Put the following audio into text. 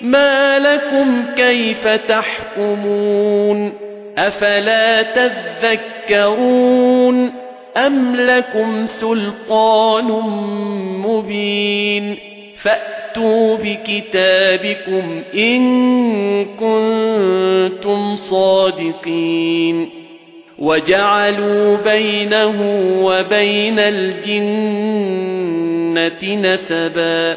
ما لكم كيف تحكمون أفلا تذكرون أم لكم سلطان مبين فأتوا بكتابكم إن كنتم صادقين وجعلوا بينه وبين الجنة نسبا